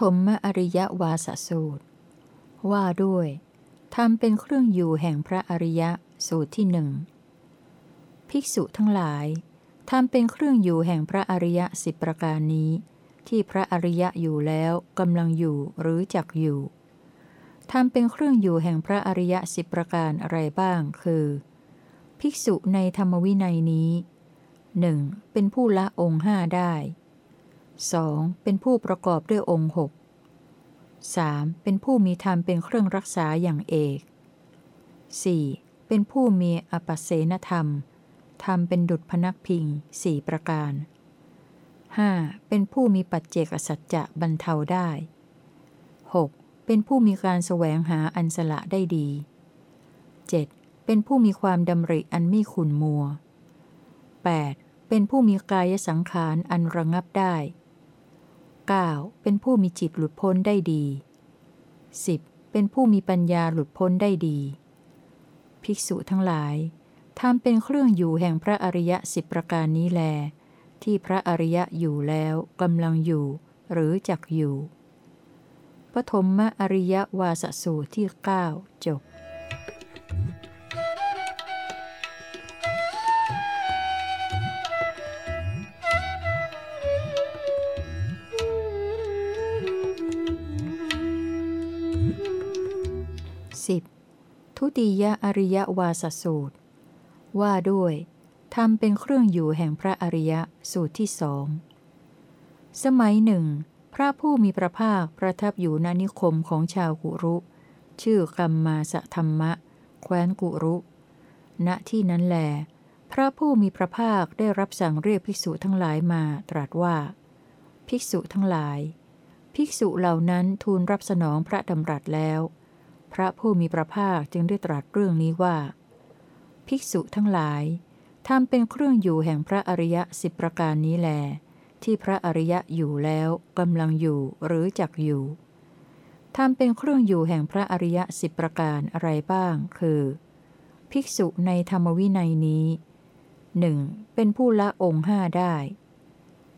ฐมมอริยวาสสูตร ว่าด้วยทำเป็นเครื่องอยู่แห่งพระอริยสูตรที่หนึ่งภิกษุทั้งหลายทำเป็นเครื่องอยู่แห่งพระอริยสิบประการนี้ ที่พระอริยอยู่แล้วกำลังอยู่หรือจักอยู่ทำเป็นเครื่องอยู่แห่งพระอริยสิบประการอะไรบ้าง คือ ภิกษุในธรรมวินัยนี้หนึ่งเป็นผู้ละองค์ห้าได้ 2. เป็นผู้ประกอบด้วยองค์หก 3. เป็นผู้มีธรรมเป็นเครื่องรักษาอย่างเอก 4. เป็นผู้มีอปัสเสนธรรม ธรรมเป็นดุจพนักพิงสี่ประการ 5. เป็นผู้มีปัจเจกสัจจะบรรเทาได้ 6. เป็นผู้มีการแสวงหาอันสละได้ดี 7. เป็นผู้มีความดำริอันไม่ขุนมัว 8. เป็นผู้มีกายสังขารอันระงับได้ 9. เป็นผู้มีจิตหลุดพ้นได้ดี 10. เป็นผู้มีปัญญาหลุดพ้นได้ดี ภิกษุทั้งหลายทำเป็นเครื่องอยู่แห่งพระอริยสิบประการนี้แล ที่พระอริยอยู่แล้วกำลังอยู่ หรือจักอยู่ ปฐมมอริยวาสสูตรที่ 9 จบ ทุติยอริยวาสสูตร ว่าด้วยทำเป็นเครื่องอยู่แห่งพระอริยสูตรที่สองสมัยหนึ่ง พระผู้มีพระภาคประทับอยู่ณนิคมของชาวกุรุ ชื่อกัมมาสธรรมะ แคว้นกุรุ ณที่นั้นแล พระผู้มีพระภาคได้รับสั่งเรียกภิกษุทั้งหลายมาตรัสว่า ภิกษุทั้งหลาย ภิกษุเหล่านั้นทูลรับสนองพระดำรัสแล้ว พระผู้มีพระภาคจึงได้ตรัสเรื่องนี้ว่า ภิกษุทั้งหลายทำเป็นเครื่องอยู่แห่งพระอริยสิบประการนี้แล ที่พระอริยอยู่แล้วกำลังอยู่หรือจักอยู่ทำเป็นเครื่องอยู่แห่งพระอริยสิบประการอะไรบ้าง คือ ภิกษุในธรรมวินัยนี้หนึ่งเป็นผู้ละองค์ห้าได้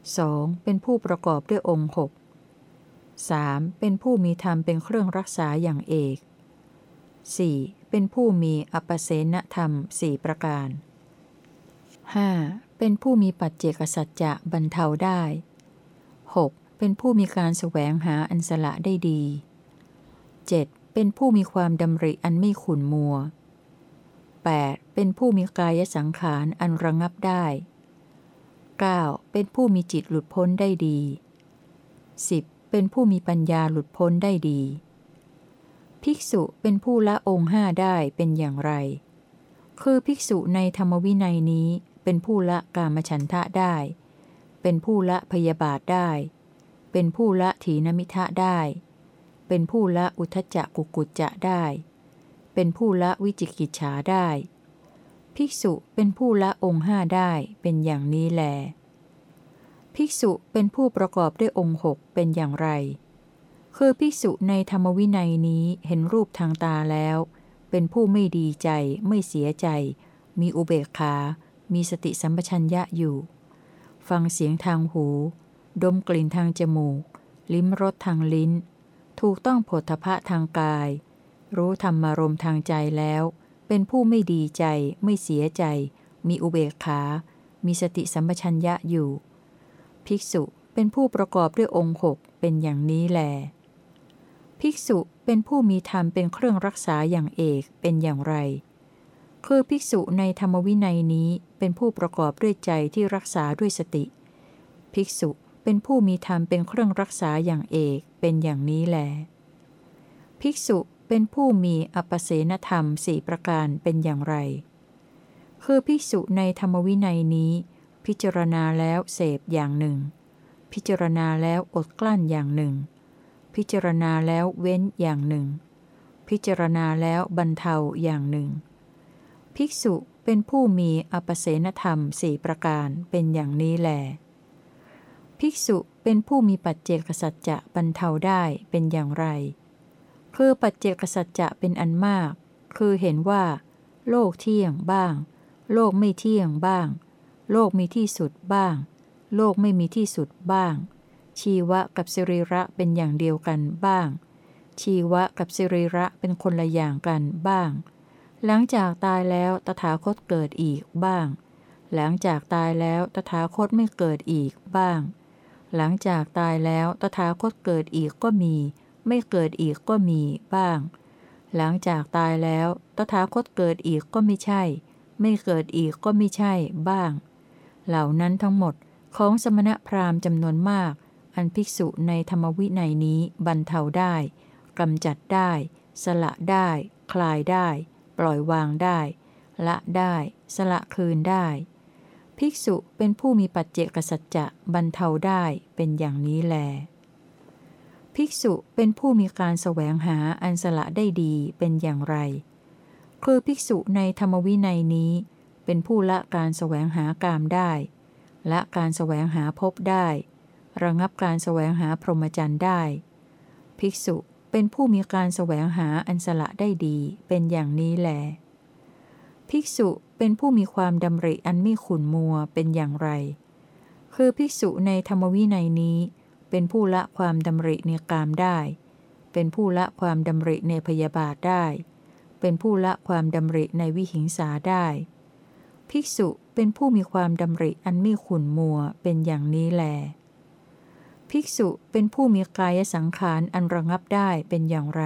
2. เป็นผู้ประกอบด้วยองค์หก 3. เป็นผู้มีธรรมเป็นเครื่องรักษาอย่างเอก 4. เป็นผู้มีอปเสนธรรมสี่ประการ 5. เป็นผู้มีปัจเจกสัจจะบรรเทาได้ 6. เป็นผู้มีการแสวงหาอันสละได้ดี 7. เป็นผู้มีความดำริอันไม่ขุนมัว 8. เป็นผู้มีกายสังขารอันระงับได้ 9. เป็นผู้มีจิตหลุดพ้นได้ดี 10. เป็นผู้มีปัญญาหลุดพ้นได้ดี ภิกษุเป็นผู้ละองค์ห้าได้เป็นอย่างไร คือภิกษุในธรรมวินัยนี้เป็นผู้ละกามฉันทะได้ เป็นผู้ละพยาบาทได้ เป็นผู้ละถีนมิทะได้ เป็นผู้ละอุทจักกุกุจจะได้ เป็นผู้ละวิจิกิจฉาได้ ภิกษุเป็นผู้ละองค์ห้าได้เป็นอย่างนี้แล ภิกษุเป็นผู้ประกอบด้วยองค์หกเป็นอย่างไร คือภิกษุในธรรมวินัยนี้เห็นรูปทางตาแล้ว เป็นผู้ไม่ดีใจไม่เสียใจ มีอุเบกขา มีสติสัมปชัญญะอยู่ ฟังเสียงทางหู ดมกลิ่นทางจมูก ลิ้มรสทางลิ้น ถูกต้องผลทพะทางกาย รู้ธรรมารมทางใจแล้ว เป็นผู้ไม่ดีใจ ไม่เสียใจ มีอุเบกขา มีสติสัมปชัญญะอยู่ ภิกษุเป็นผู้ประกอบด้วยองค์หกเป็นอย่างนี้แหล ภิกษุเป็นผู้มีธรรมเป็นเครื่องรักษาอย่างเอกเป็นอย่างไร คือภิกษุในธรรมวินัยนี้เป็นผู้ประกอบด้วยใจที่รักษาด้วยสติ ภิกษุเป็นผู้มีธรรมเป็นเครื่องรักษาอย่างเอกเป็นอย่างนี้แล ภิกษุเป็นผู้มีอปเสนธรรมสี่ประการเป็นอย่างไร คือภิกษุในธรรมวินัยนี้ พิจารณาแล้วเสพอย่างหนึ่ง พิจารณาแล้วอดกลั้นอย่างหนึ่ง พิจารณาแล้วเว้นอย่างหนึ่ง พิจารณาแล้วบรรเทาอย่างหนึ่ง ภิกษุเป็นผู้มีอปเสนธรรมสี่ประการเป็นอย่างนี้แหลภิกษุเป็นผู้มีปัจเจกสัจจะบรรเทาได้เป็นอย่างไร คือปัจเจกสัจจะเป็นอันมาก คือเห็นว่า โลกเที่ยงบ้าง โลกไม่เที่ยงบ้าง โลกมีที่สุดบ้าง โลกไม่มีที่สุดบ้าง ชีวะกับสิริระเป็นอย่างเดียวกันบ้าง ชีวะกับสิริระเป็นคนละอย่างกันบ้าง หลังจากตายแล้วตถาคตเกิดอีกบ้าง หลังจากตายแล้วตถาคตไม่เกิดอีกบ้าง หลังจากตายแล้วตถาคตเกิดอีกก็มี ไม่เกิดอีกก็มีบ้าง หลังจากตายแล้วตถาคตเกิดอีกก็ไม่ใช่ ไม่เกิดอีกก็ไม่ใช่บ้าง เหล่านั้นทั้งหมดของสมณพราหมณ์จำนวนมาก อันภิกษุในธรรมวินัยนี้บรรเทาได้กำจัดได้ สละได้ คลายได้ ปล่อยวางได้ ละได้ สละคืนได้ ภิกษุเป็นผู้มีปัจเจกสัจจะบรรเทาได้เป็นอย่างนี้แล ภิกษุเป็นผู้มีการแสวงหาอันสละได้ดีเป็นอย่างไร คือภิกษุในธรรมวินัยนี้ เป็นผู้ละการแสวงหากามได้ ละการแสวงหาพบได้ ระงับการแสวงหาพรหมจรรย์ได้ ภิกษุเป็นผู้มีการแสวงหาอันสละได้ดี เป็นอย่างนี้แหลภิกษุเป็นผู้มีความดำริอันไม่ขุนมัวเป็นอย่างไร คือภิกษุในธรรมวินัยนี้ เป็นผู้ละความดำริในกามได้ เป็นผู้ละความดำริในพยาบาทได้ เป็นผู้ละความดำริในวิหิงสาได้ ภิกษุเป็นผู้มีความดำริอันไม่ขุนมัวเป็นอย่างนี้แหล ภิกษุเป็นผู้มีกายสังขารอันระงับได้เป็นอย่างไร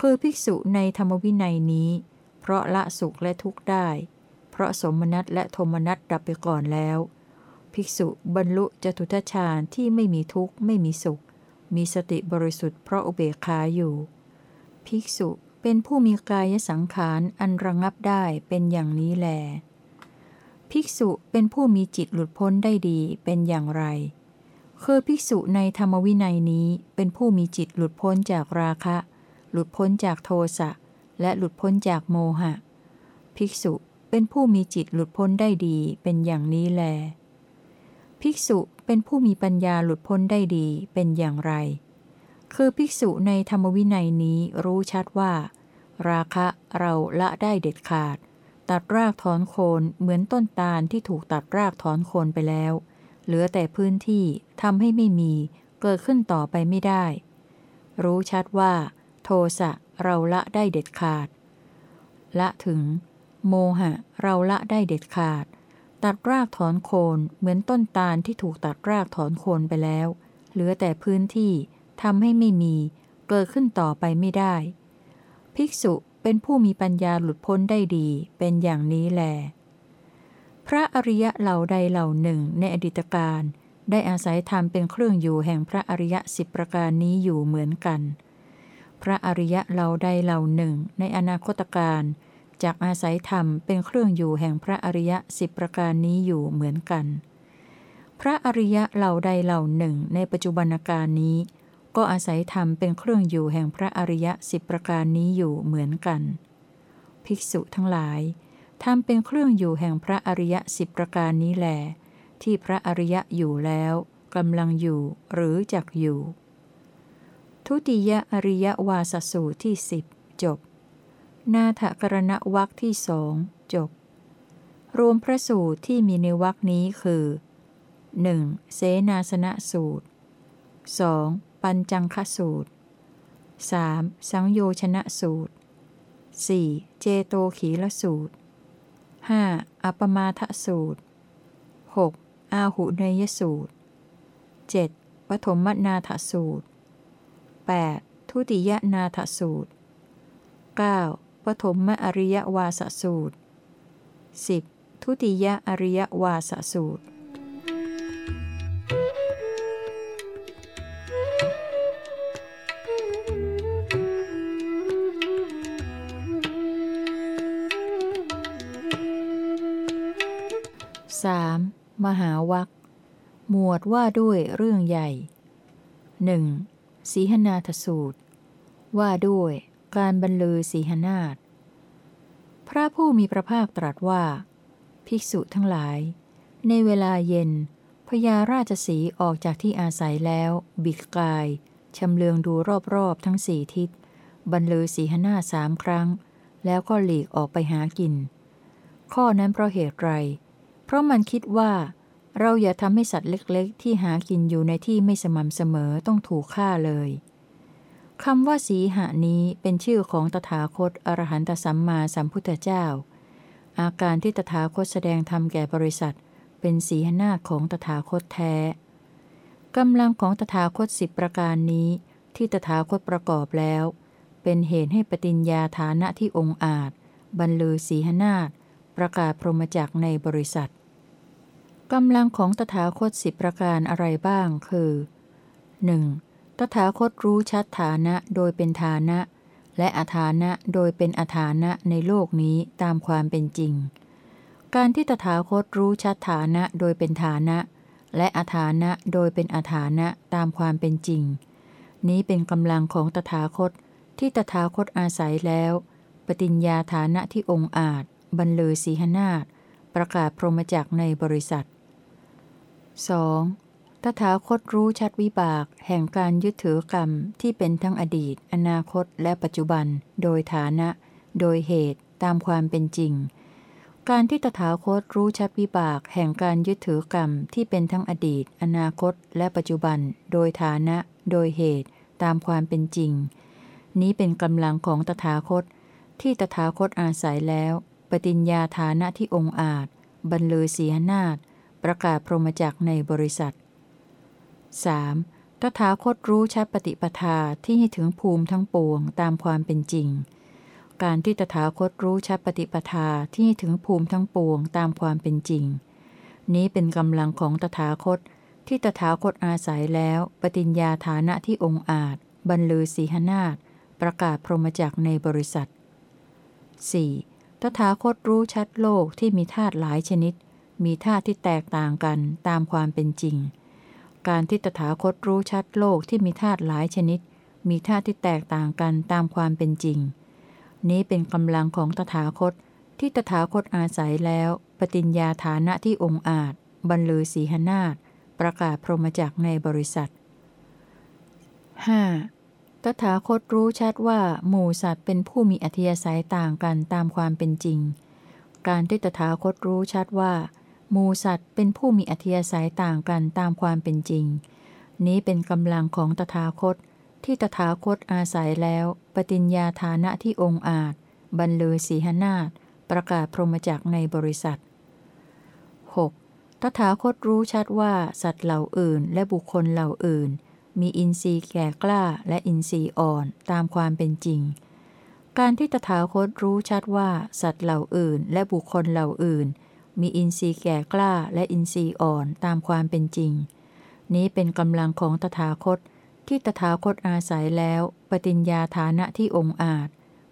คือภิกษุในธรรมวินัยนี้ เพราะละสุขและทุกข์ได้ เพราะสมนัตและโทมนัตดับไปก่อนแล้ว ภิกษุบรรลุจตุทชาญที่ไม่มีทุกข์ไม่มีสุข มีสติบริสุทธิ์เพราะอุเบกขาอยู่ ภิกษุเป็นผู้มีกายสังขารอันระงับได้เป็นอย่างนี้แล ภิกษุเป็นผู้มีจิตหลุดพ้นได้ดีเป็นอย่างไร คือภิกษุในธรรมวินัยนี้เป็นผู้มีจิตหลุดพ้นจากราคะ หลุดพ้นจากโทสะ และหลุดพ้นจากโมหะ ภิกษุเป็นผู้มีจิตหลุดพ้นได้ดีเป็นอย่างนี้แล ภิกษุเป็นผู้มีปัญญาหลุดพ้นได้ดีเป็นอย่างไร คือภิกษุในธรรมวินัยนี้รู้ชัดว่า ราคะเราละได้เด็ดขาด ตัดรากถอนโคนเหมือนต้นตาลที่ถูกตัดรากถอนโคนไปแล้ว เหลือแต่พื้นที่ทำให้ไม่มีเกิดขึ้นต่อไปไม่ได้ รู้ชัดว่า โทสะเราละได้เด็ดขาด ละถึง โมหะเราละได้เด็ดขาด ตัดรากถอนโคนเหมือนต้นตาลที่ถูกตัดรากถอนโคนไปแล้ว เหลือแต่พื้นที่ทำให้ไม่มีเกิดขึ้นต่อไปไม่ได้ ภิกษุเป็นผู้มีปัญญาหลุดพ้นได้ดีเป็นอย่างนี้แลพ ระอริยะเหล่าใดเหล่าหนึ่งในอดีตการได้อาศัยธรรมเป็นเครื่องอยู่แห่งพระอริยะสิบประการนี้อยู่เหมือนกัน พระอริยะเหล่าใดเหล่าหนึ่งในอนาคตการจากอาศัยธรรมเป็นเครื่องอยู่แห่งพระอริยะสิบประการนี้อยู่เหมือนกัน พระอริยะเหล่าใดเหล่าหนึ่งในปัจจุบันการนี้ ก็อาศัยธรรมเป็นเครื่องอยู่แห่งพระอริยะสิบประการนี้อยู่เหมือนกัน ภิกษุทั้งหลาย ธรรมเป็นเครื่องอยู่แห่งพระอริยะสิบประการนี้แหลที่พระอริยะอยู่แล้วกำลังอยู่หรือจักอยู่ ทุติยอริยวาสสูตรที่สิบจบ นาถกรณวักที่สองจบ รวมพระสูตรที่มีในวักนี้คือ 1. เสนาสนะสูตร 2. ปัญจังคสูตร 3. สังโยชนะสูตร 4. เจโตขีลสูตร 5. อัปมาทสูตร 6. อาหุเนยสูตร 7. ปฐมนาถสูตร 8. ทุติยนาถสูตร 9. ปฐมอริยวาสสูตร 10. ทุติยอริยวาสสูตร มหาวัคหมวดว่าด้วยเรื่องใหญ่หนึ่งสีหนาทสูตร ว่าด้วยการบรรลือสีหนาฏพระผู้มีพระภาคตรัสว่า ภิกษุทั้งหลาย ในเวลาเย็นพญาราชสีออกจากที่อาศัยแล้ว บิดกายชำเลืองดูรอบๆทั้งสี่ทิศ บรรลือสีหนาสามครั้ง แล้วก็หลีกออกไปหากิน ข้อนั้นเพราะเหตุไร เพราะมันคิดว่า เราอย่าทำให้สัตว์เล็กๆ ที่หากินอยู่ในที่ไม่สม่ำเสมอต้องถูกฆ่าเลยคำว่าสีหะนี้เป็นชื่อของตถาคตอรหันตสัมมาสัมพุทธเจ้า อาการที่ตถาคตแสดงธรรมแก่บริษัท เป็นสีหนาของตถาคตแท้กำลังของตถาคตสิบประการนี้ ที่ตถาคตประกอบแล้ว เป็นเหตุให้ปฏิญญาฐานะที่องอาจ บรรลือสีหนาฏ ประกาศพรหมจักในบริษัทกำลังของตถาคตสิบประการอะไรบ้างคือ 1. ตถาคตรู้ชัดฐานะโดยเป็นฐานะ และอาฐานะโดยเป็นอาฐานะในโลกนี้ตามความเป็นจริง การที่ตถาคตรู้ชัดฐานะโดยเป็นฐานะ และอาฐานะโดยเป็นอาฐานะตามความเป็นจริง นี้เป็นกำลังของตถาคตที่ตถาคตอาศัยแล้ว ปฏิญญาฐานะที่องค์อาจ บรรลือสีหนาฏประกาศพรหมจักในบริษัท 2. ตถาคตรู้ชัดวิบาก แห่งการยึดถือกรรมที่เป็นทั้งอดีต อนาคตและปัจจุบัน โดยฐานะ โดยเหตุตามความเป็นจริง การที่ตถาคตรู้ชัดวิบาก แห่งการยึดถือกรรมที่เป็นทั้งอดีต อนาคตและปัจจุบัน โดยฐานะ โดยเหตุตามความเป็นจริง นี้เป็นกำลังของตถาคต ที่ตถาคตอาศัยแล้ว ปฏิญญาฐานะที่องค์อาจ บรรลือศีหนาฏประกาศพรหมจักในบริษัท 3. ตถาคตรู้ชัดปฏิปทาที่ให้ถึงภูมิทั้งปวงตามความเป็นจริง การที่ตถาคตรู้ชัดปฏิปทาที่ถึงภูมิทั้งปวงตามความเป็นจริง นี้เป็นกำลังของตถาคต ที่ตถาคตอาศัยแล้ว ปฏิญญาฐานะที่องค์อาจ บรรลือสีหนาฏประกาศพรหมจักในบริษัท 4. ตถาคตรู้ชัดโลกที่มีธาตุหลายชนิด มีธาตุที่แตกต่างกันตามความเป็นจริง การที่ตถาคตรู้ชัดโลกที่มีธาตุหลายชนิด มีธาตุที่แตกต่างกันตามความเป็นจริง นี้เป็นกำลังของตถาคต ที่ตถาคตอาศัยแล้ว ปฏิญญาฐานะที่องค์อาจ บรรลือสีหนาฏประกาศพรหมจักในบริษัท 5. ตถาคตรู้ชัดว่าหมู่สัตว์เป็นผู้มีอัธิยศัยต่างกันตามความเป็นจริง การที่ตถาคตรู้ชัดว่าหมู่สัตว์เป็นผู้มีอัธิยศัยต่างกันตามความเป็นจริง นี้เป็นกำลังของตถาคต ที่ตถาคตอาศัยแล้ว ปฏิญญาฐานะที่องค์อาจ บรรลือสีหนาฏประกาศพรหมจักในบริษัท 6. ตถาคตรู้ชัดว่าสัตว์เหล่าอื่นและบุคคลเหล่าอื่น มีอินทรีย์แก่กล้าและอินทรีย์อ่อนตามความเป็นจริง การที่ตถาคตรู้ชัดว่าสัตว์เหล่าอื่น และบุคคลเหล่าอื่น มีอินทรีย์แก่กล้าและอินทรีย์อ่อนตามความเป็นจริง นี้เป็นกำลังของตถาคต ที่ตถาคตอาศัยแล้ว ปฏิญญาฐานะที่องค์อาจ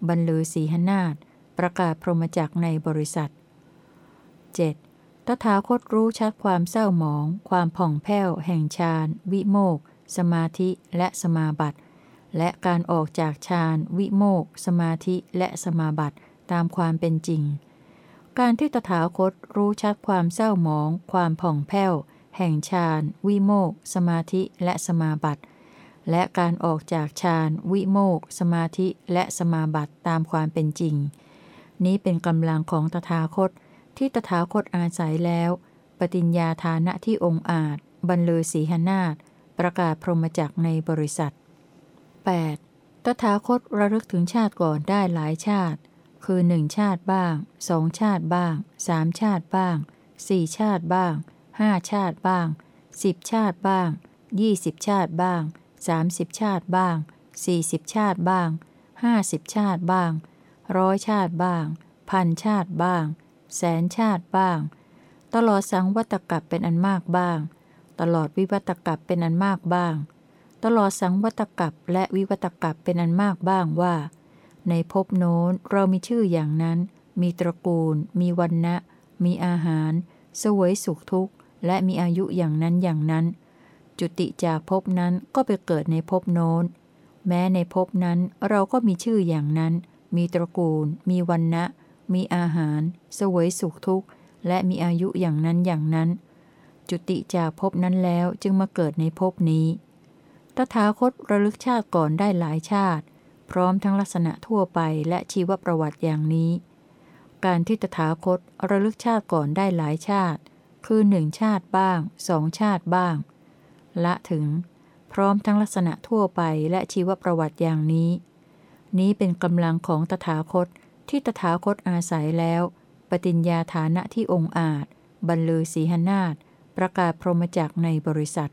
บรรลือสีหนาฏประกาศพรหมจักในบริษัท 7. ตถาคตรู้ชัดความเศร้าหมอง ความผ่องแผ้ว แห่งฌาน วิโมก สมาธิและสมาบัติ และการออกจากฌานวิโมกสมาธิและสมาบัติตามความเป็นจริง การที่ตถาคตรู้ชัดความเศร้าหมอง ความผ่องแผ้ว แห่งฌานวิโมกสมาธิและสมาบัติ และการออกจากฌานวิโมกสมาธิและสมาบัติตามความเป็นจริง นี้เป็นกำลังของตถาคตที่ตถาคตอาศัยแล้ว ปฏิญญาฐานะที่องค์อาจ บรรลือสีหนาฏ ประกาศพรหมจักในบริษัท 8. ตถาคตระลึกถึงชาติก่อนได้หลายชาติ คือหนึ่งชาติบ้างสองชาติบ้างสามชาติบ้างสี่ชาติบ้างห้าชาติบ้างสิบชาติบ้างยี่สิบชาติบ้างสามสิบชาติบ้างสี่สิบชาติบ้างห้าสิบชาติบ้างร้อยชาติบ้าง พันชาติบ้าง แสนชาติบ้าง ตลอดสังวัตกับเป็นอันมากบ้าง ตลอดวิวัตกับเป็นอันมากบ้าง ตลอดสังวัตกับและวิวัตกับเป็นอันมากบ้างว่า ในภพโน้นเรามีชื่ออย่างนั้น มีตระกูล มีวันนะมีอาหาร สวยสุขทุกข์ และมีอายุอย่างนั้นอย่างนั้น จุติจากภพนั้นก็ไปเกิดในภพโน้น แม้ในภพนั้นเราก็มีชื่ออย่างนั้น มีตระกูล มีวันนะมีอาหาร สวยสุขทุกข์ และมีอายุอย่างนั้นอย่างนั้น จุติจากภพนั้นแล้วจึงมาเกิดในภพนี้ ตถาคตระลึกชาติก่อนได้หลายชาติ พร้อมทั้งลักษณะทั่วไปและชีวประวัติอย่างนี้ การที่ตถาคตระลึกชาติก่อนได้หลายชาติ คือหนึ่งชาติบ้างสองชาติบ้าง ละถึง พร้อมทั้งลักษณะทั่วไปและชีวประวัติอย่างนี้ นี้เป็นกำลังของตถาคตที่ตถาคตอาศัยแล้ว ปฏิญญาฐานะที่องค์อาจ บรรลือสีหนาฏ ประกาศพรหมจักในบริษัท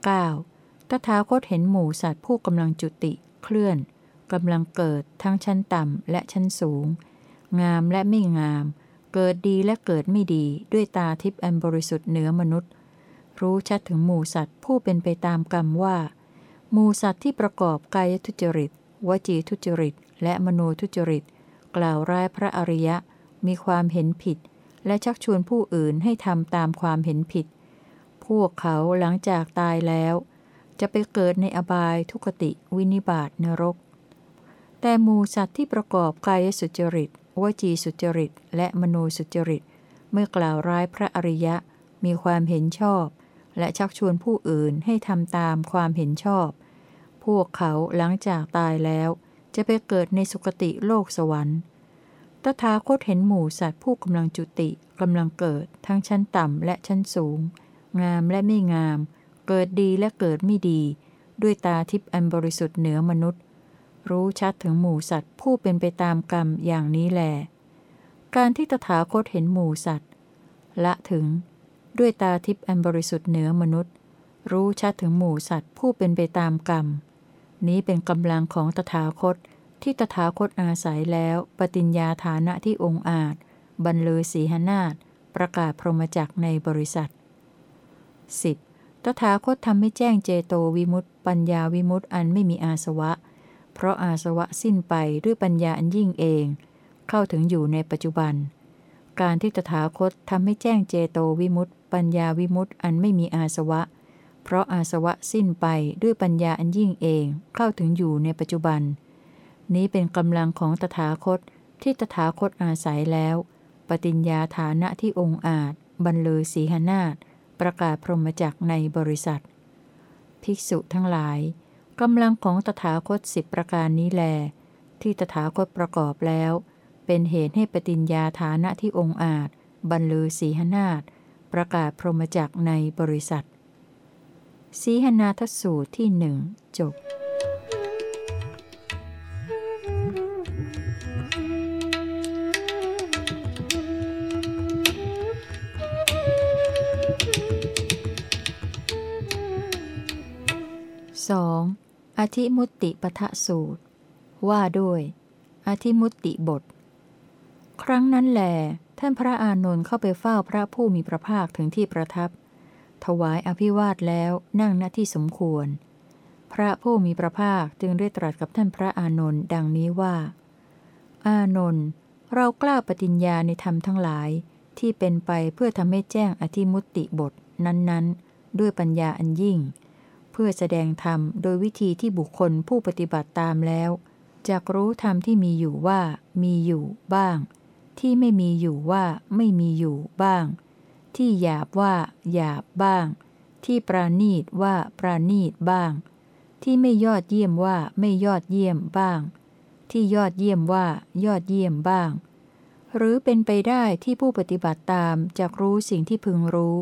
9. ตถาคตเห็นหมู่สัตว์ผู้กำลังจุติ เคลื่อนกำลังเกิดทั้งชั้นต่ำและชั้นสูง งามและไม่งาม เกิดดีและเกิดไม่ดีด้วยตาทิพย์อันบริสุทธิ์เหนือมนุษย์ รู้ชัดถึงหมู่สัตว์ผู้เป็นไปตามกรรมว่า หมู่สัตว์ที่ประกอบกายทุจริต วจีทุจริต และมโนทุจริต กล่าวร้ายพระอริยะมีความเห็นผิด และชักชวนผู้อื่นให้ทำตามความเห็นผิด พวกเขาหลังจากตายแล้ว จะไปเกิดในอบายทุกติวินิบาตนรก แต่หมูสัตว์ที่ประกอบกายสุจริตวจีสุจริต และมโนสุจริต เมื่อกล่าวร้ายพระอริยะมีความเห็นชอบ และชักชวนผู้อื่นให้ทำตามความเห็นชอบ พวกเขาหลังจากตายแล้ว จะไปเกิดในสุคติโลกสวรรค์ ตถาคตเห็นหมู่สัตว์ผู้กำลังจุติกำลังเกิด ทั้งชั้นต่ำและชั้นสูง งามและไม่งาม เกิดดีและเกิดไม่ดี ด้วยตาทิพย์อันบริสุทธิ์เหนือมนุษย์ รู้ชัดถึงหมู่สัตว์ผู้เป็นไปตามกรรมอย่างนี้แหลการที่ตถาคตเห็นหมู่สัตว์ ละถึง ด้วยตาทิพย์อันบริสุทธิ์เหนือมนุษย์ รู้ชัดถึงหมู่สัตว์ผู้เป็นไปตามกรรม นี้เป็นกำลังของตถาคต ที่ตถาคตอาศัยแล้วปฏิญญาฐานะที่องค์อาจ บรรลือสีหนาฏประกาศพรหมจักในบริษัท 10. ตถาคตทำให้แจ้งเจโตวิมุตต์ปัญญาวิมุตต์อันไม่มีอาสวะ เพราะอาสวะสิ้นไปด้วยปัญญาอันยิ่งเอง เข้าถึงอยู่ในปัจจุบัน การที่ตถาคตทำให้แจ้งเจโตวิมุตต์ปัญญาวิมุตต์อันไม่มีอาสวะ เพราะอาสวะสิ้นไปด้วยปัญญาอันยิ่งเอง เข้าถึงอยู่ในปัจจุบัน นี้เป็นกำลังของตถาคตที่ตถาคตอาศัยแล้ว ปฏิญญาฐานะที่องค์อาจ บรรลือสีหนาฏประกาศพรหมจักในบริษัท ภิกษุทั้งหลายกำลังของตถาคตสิบประการนี้แล ที่ตถาคตประกอบแล้ว เป็นเหตุให้ปฏิญญาฐานะที่องค์อาจ บรรลือสีหนาฏประกาศพรหมจักในบริษัท สีหนาทสูตรที่หนึ่งจบ ธิมุตติปทะสูตร ว่าด้วย อธิมุตติบท ครั้งนั้นแหลท่านพระอานนท์เข้าไปเฝ้าพระผู้มีพระภาคถึงที่ประทับ ถวายอภิวาทแล้วนั่งณที่สมควร พระผู้มีพระภาคจึงได้ตรัสกับท่านพระอานนท์ดังนี้ว่า อานนท์เรากล้าปฏิญญาในธรรมทั้งหลายที่เป็นไปเพื่อทำให้แจ้งอธิมุตติบทนั้นๆ ด้วยปัญญาอันยิ่ง เพื่อแสดงธรรมโดยวิธีที่บุคคลผู้ปฏิบัติตามแล้วจะรู้ธรรมที่มีอยู่ว่ามีอยู่บ้าง ที่ไม่มีอยู่ว่าไม่มีอยู่บ้าง ที่หยาบว่าหยาบบ้าง ที่ปราณีตว่าปราณีตบ้าง ที่ไม่ยอดเยี่ยมว่าไม่ยอดเยี่ยมบ้าง ที่ยอดเยี่ยมว่ายอดเยี่ยมบ้าง หรือเป็นไปได้ที่ผู้ปฏิบัติตามจะรู้สิ่งที่พึงรู้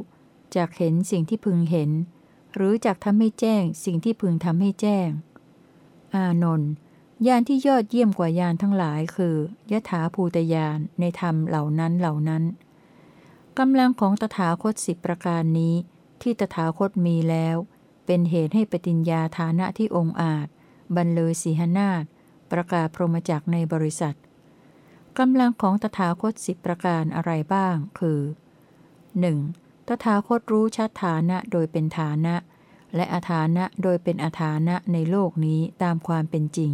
จากเห็นสิ่งที่พึงเห็น หรือจักทำให้แจ้งสิ่งที่พึงทำให้แจ้ง อานนท์ยานที่ยอดเยี่ยมกว่ายานทั้งหลายคือยถาภูตยานในธรรมเหล่านั้นเหล่านั้นกำลังของตถาคตสิบประการนี้ที่ตถาคตมีแล้ว เป็นเหตุให้ปฏิญญาฐานะที่องค์อาจ บรรเลยสีหนาฏประกาศพรหมจักในบริษัทกำลังของตถาคตสิบประการอะไรบ้าง คือ 1. ตถาคตรู้ชัดฐานะโดยเป็นฐานะ และอาฐานะโดยเป็นอาฐานะในโลกนี้ตามความเป็นจริง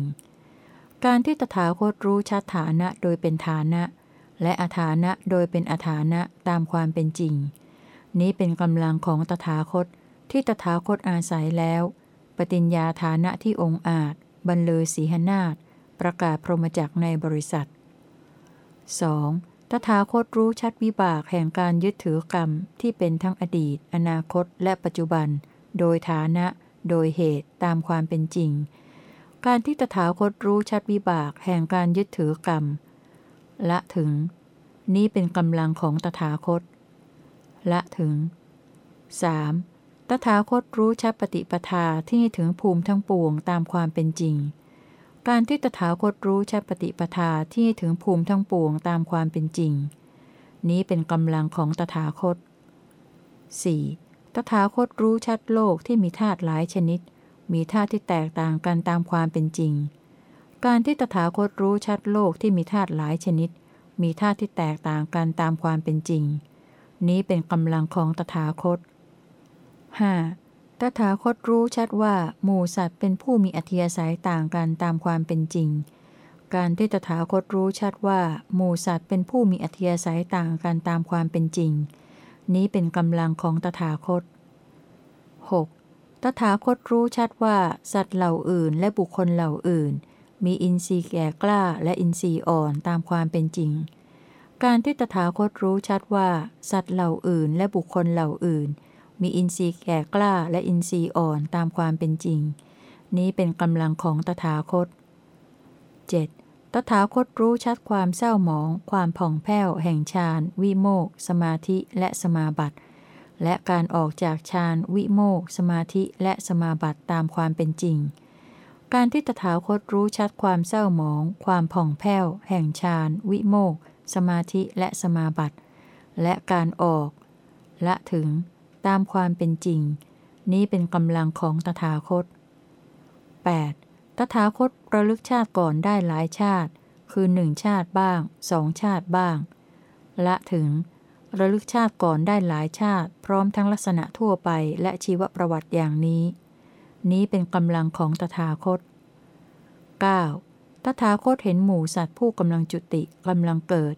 การที่ตถาคตรู้ชัดฐานะโดยเป็นฐานะ และอาฐานะโดยเป็นอาฐานะตามความเป็นจริง นี้เป็นกำลังของตถาคตที่ตถาคตอาศัยแล้ว ปฏิญญาฐานะที่องค์อาจ บรรลือสีหนาฏประกาศพรหมจักในบริษัท 2. ตถาคตรู้ชัดวิบากแห่งการยึดถือกรรมที่เป็นทั้งอดีต อนาคต และปัจจุบัน โดยฐานะ โดยเหตุตามความเป็นจริง การที่ตถาคตรู้ชัดวิบากแห่งการยึดถือกรรม ละถึง นี้เป็นกำลังของตถาคต ละถึง 3. ตถาคตรู้ชัดปฏิปทาที่ถึงภูมิทั้งปวงตามความเป็นจริง การที่ตถาคตรู้ชัดปฏิปทาที่ถึงภูมิทั้งปวงตามความเป็นจริง นี้เป็นกำลังของตถาคต 4. ตถาคตรู้ชัดโลกที่มีธาตุหลายชนิด มีธาตุที่แตกต่างกันตามความเป็นจริง การที่ตถาคตรู้ชัดโลกที่มีธาตุหลายชนิด มีธาตุที่แตกต่างกันตามความเป็นจริง นี้เป็นกำลังของตถาคต 5. ตถาคตรู้ชัดว่าหมู่สัตว์เป็นผู้มีอัธยาศัยต่างกันตามความเป็นจริง การที่ตถาคตรู้ชัดว่าหมู่สัตว์เป็นผู้มีอัธยาศัยต่างกันตามความเป็นจริง นี้เป็นกำลังของตถาคต 6. ตถาคตรู้ชัดว่าสัตว์เหล่าอื่นและบุคคลเหล่าอื่น มีอินทรีย์แก่กล้าและอินทรีย์อ่อนตามความเป็นจริง การที่ตถาคตรู้ชัดว่า สัตว์เหล่าอื่นและบุคคลเหล่าอื่น มีอินทรีย์แก่กล้าและอินทรีย์อ่อนตามความเป็นจริง นี้เป็นกำลังของตถาคต 7. ตถาคตรู้ชัดความเศร้าหมอง ความผ่องแผ้ว แห่งฌาน วิโมก สมาธิและสมาบัติ และการออกจากฌานวิโมก สมาธิและสมาบัติตามความเป็นจริง การที่ตถาคตรู้ชัดความเศร้าหมอง ความผ่องแผ้ว แห่งฌานวิโมก สมาธิและสมาบัติ และการออก ละถึง ตามความเป็นจริง นี้เป็นกำลังของตถาคต 8. ตถาคตระลึกชาติก่อนได้หลายชาติ คือหนึ่งชาติบ้างสองชาติบ้าง ละถึง ระลึกชาติก่อนได้หลายชาติ พร้อมทั้งลักษณะทั่วไปและชีวประวัติอย่างนี้ นี้เป็นกำลังของตถาคต 9. ตถาคตเห็นหมู่สัตว์ผู้กำลังจุติกำลังเกิด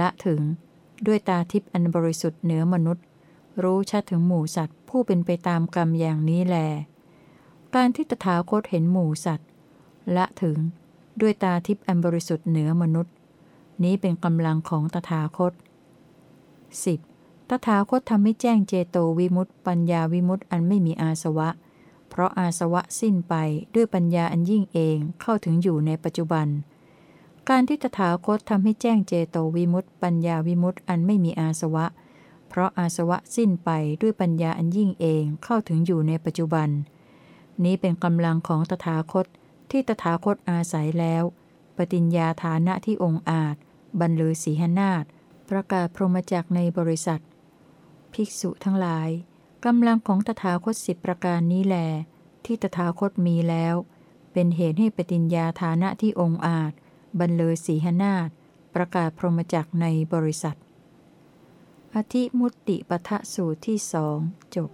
ละถึง ด้วยตาทิพย์อันบริสุทธิ์เหนือมนุษย์ รู้ชัดถึงหมู่สัตว์ ผู้เป็นไปตามกรรมอย่างนี้แล การที่ตถาคตเห็นหมู่สัตว์ ละถึงด้วยตาทิพย์อันบริสุทธิ์เหนือมนุษย์ นี้เป็นกำลังของตถาคต 10. ตถาคตทำให้แจ้งเจโตวิมุตต์ปัญญาวิมุตต์อันไม่มีอาสวะ เพราะอาสวะสิ้นไปด้วยปัญญาอันยิ่งเองเข้าถึงอยู่ในปัจจุบัน การที่ตถาคตทำให้แจ้งเจโตวิมุตต์ปัญญาวิมุตต์อันไม่มีอาสวะเพราะอาสวะสิ้นไปด้วยปัญญาอันยิ่งเองเข้าถึงอยู่ในปัจจุบัน นี้เป็นกำลังของตถาคตที่ตถาคตอาศัยแล้ว ปฏิญญาฐานะที่องค์อาจ บรรลือสีหนาฏประกาศพรหมจักในบริษัท ภิกษุทั้งหลายกำลังของตถาคตสิบประการนี้แหลที่ตถาคตมีแล้ว เป็นเหตุให้ปฏิญญาฐานะที่องค์อาจ บรรลือสีหนาฏประกาศพรหมจักในบริษัท อธิมุตติปทะสูตรที่สองจบ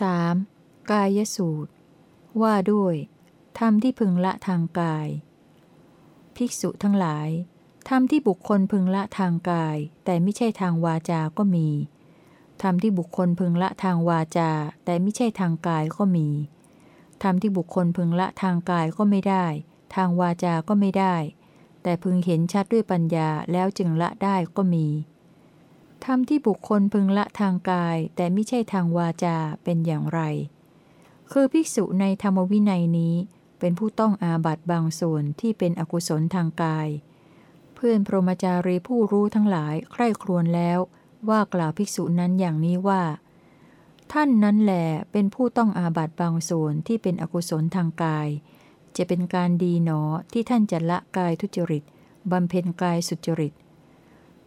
สามกายสูตร ว่าด้วยธรรมที่พึงละทางกาย ภิกษุทั้งหลายธรรมที่บุคคลพึงละทางกาย แต่ไม่ใช่ทางวาจาก็มี ธรรมที่บุคคลพึงละทางวาจา แต่ไม่ใช่ทางกายก็มี ธรรมที่บุคคลพึงละทางกายก็ไม่ได้ ทางวาจาก็ไม่ได้ แต่พึงเห็นชัดด้วยปัญญาแล้วจึงละได้ก็มี ธรรมที่บุคคลพึงละทางกาย แต่ไม่ใช่ทางวาจาเป็นอย่างไร คือภิกษุในธรรมวินัยนี้เป็นผู้ต้องอาบัตบางส่วนที่เป็นอกุศลทางกาย เพื่อนพรหมจารีผู้รู้ทั้งหลายใคร่ครวญแล้ว ว่ากล่าวภิกษุนั้นอย่างนี้ว่า ท่านนั้นแหลเป็นผู้ต้องอาบัตบางส่วนที่เป็นอกุศลทางกาย จะเป็นการดีหนอที่ท่านจะละกายทุจริตบำเพ็ญกายสุจริต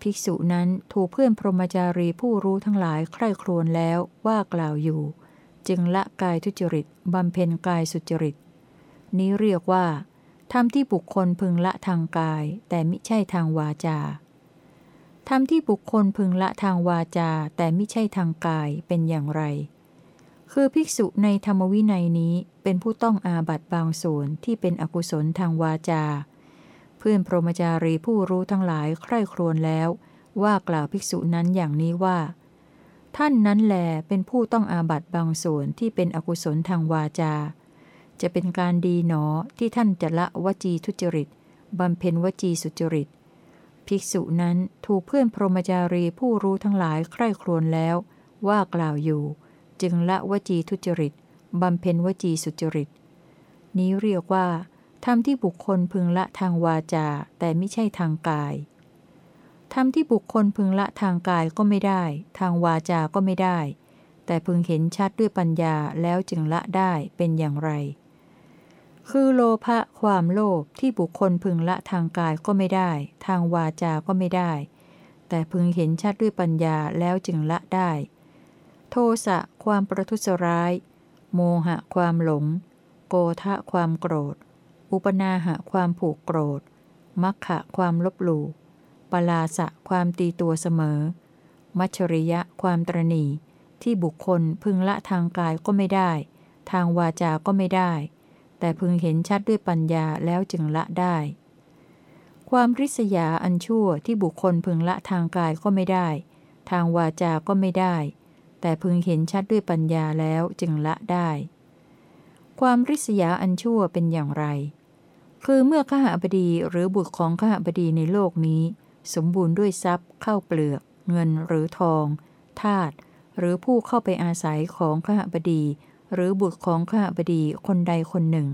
ภิกษุนั้นถูกเพื่อนพรหมจารีผู้รู้ทั้งหลายใคร่ครวญแล้วว่ากล่าวอยู่ จึงละกายทุจริตบำเพ็ญกายสุจริต นี้เรียกว่าทำที่บุคคลพึงละทางกาย แต่มิใช่ทางวาจา ธรรมที่บุคคลพึงละทางวาจาแต่ไม่ใช่ทางกายเป็นอย่างไร คือภิกษุในธรรมวินัยนี้เป็นผู้ต้องอาบัตบางส่วนที่เป็นอกุศลทางวาจา เพื่อนพรหมจารีผู้รู้ทั้งหลายใคร่ครวญแล้ว ว่ากล่าวภิกษุนั้นอย่างนี้ว่า ท่านนั้นแลเป็นผู้ต้องอาบัตบางส่วนที่เป็นอกุศลทางวาจา จะเป็นการดีหนอที่ท่านจะละวจีทุจริตบำเพ็ญวจีสุจริต ภิกษุนั้นถูกเพื่อนพรหมจารีผู้รู้ทั้งหลายใคร่ครวญแล้ว ว่ากล่าวอยู่ จึงละวจีทุจริตบำเพ็ญวจีสุจริต นี้เรียกว่าทำที่บุคคลพึงละทางวาจา แต่ไม่ใช่ทางกายทำที่บุคคลพึงละทางกายก็ไม่ได้ ทางวาจาก็ไม่ได้ แต่พึงเห็นชัดด้วยปัญญาแล้วจึงละได้เป็นอย่างไร คือโลภะความโลภที่บุคคลพึงละทางกายก็ไม่ได้ ทางวาจาก็ไม่ได้ แต่พึงเห็นชัดด้วยปัญญาแล้วจึงละได้ โทสะความประทุษร้าย โมหะความหลง โกทะความโกรธ อุปนาหะความผูกโกรธ มัคคะความลบหลู่ปลาสะความตีตัวเสมอ มัชริยะความตรณีที่บุคคลพึงละทางกายก็ไม่ได้ ทางวาจาก็ไม่ได้ แต่พึงเห็นชัดด้วยปัญญาแล้วจึงละได้ ความริษยาอันชั่วที่บุคคลพึงละทางกายก็ไม่ได้ ทางวาจาก็ไม่ได้ แต่พึงเห็นชัดด้วยปัญญาแล้วจึงละได้ ความริษยาอันชั่วเป็นอย่างไร คือเมื่อขหบดีหรือบุตรของขหบดีในโลกนี้ สมบูรณ์ด้วยทรัพย์เข้าเปลือก เงินหรือทองทาตหรือผู้เข้าไปอาศัยของขหบดี หรือบุตรของขหบดีคนใดคนหนึ่ง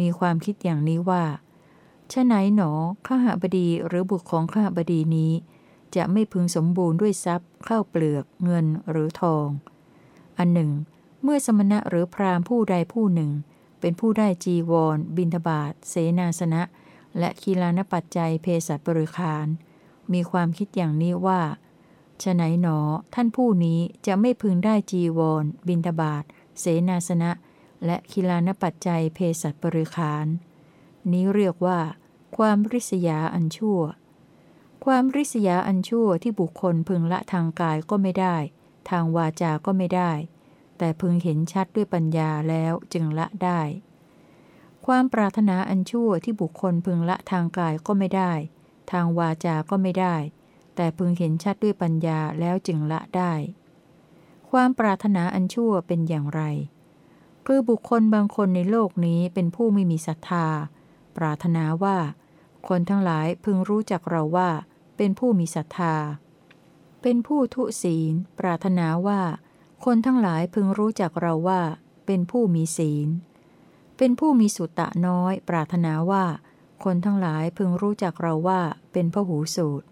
มีความคิดอย่างนี้ว่าชะไหนหนอขหบดีหรือบุตรของขหบดีนี้ จะไม่พึงสมบูรณ์ด้วยทรัพย์ข้าวเปลือก เงินหรือทอง อันหนึ่ง เมื่อสมณะหรือพราหมณ์ผู้ใดผู้หนึ่ง เป็นผู้ได้จีวร บินทบาทเสนาสนะ และคีลานปัจจัยเพศบริคาร มีความคิดอย่างนี้ว่าฉไหนหนอท่านผู้นี้จะไม่พึงได้จีวร บินทบาท เสนาสนะ และคิลานปัจจัยเพศัตบริขาร นี้เรียกว่า ความริษยาอันชั่ว ความริษยาอันชั่วที่บุคคลพึงละทางกายก็ไม่ได้ ทางวาจาก็ไม่ได้ แต่พึงเห็นชัดด้วยปัญญาแล้วจึงละได้ ความปรารถนาอันชั่วที่บุคคลพึงละทางกายก็ไม่ได้ ทางวาจาก็ไม่ได้ แต่พึงเห็นชัดด้วยปัญญาแล้วจึงละได้ ความปรารถนาอันชั่วเป็นอย่างไร คือบุคคลบางคนในโลกนี้เป็นผู้ไม่มีศรัทธา ปรารถนาว่า คนทั้งหลายพึงรู้จักเราว่า เป็นผู้มีศรัทธา เป็นผู้ทุศีล ปรารถนาว่า คนทั้งหลายพึงรู้จักเราว่า เป็นผู้มีศีล เป็นผู้มีสุตตะน้อย ปรารถนาว่า คนทั้งหลายพึงรู้จักเราว่า เป็นพหูสูตร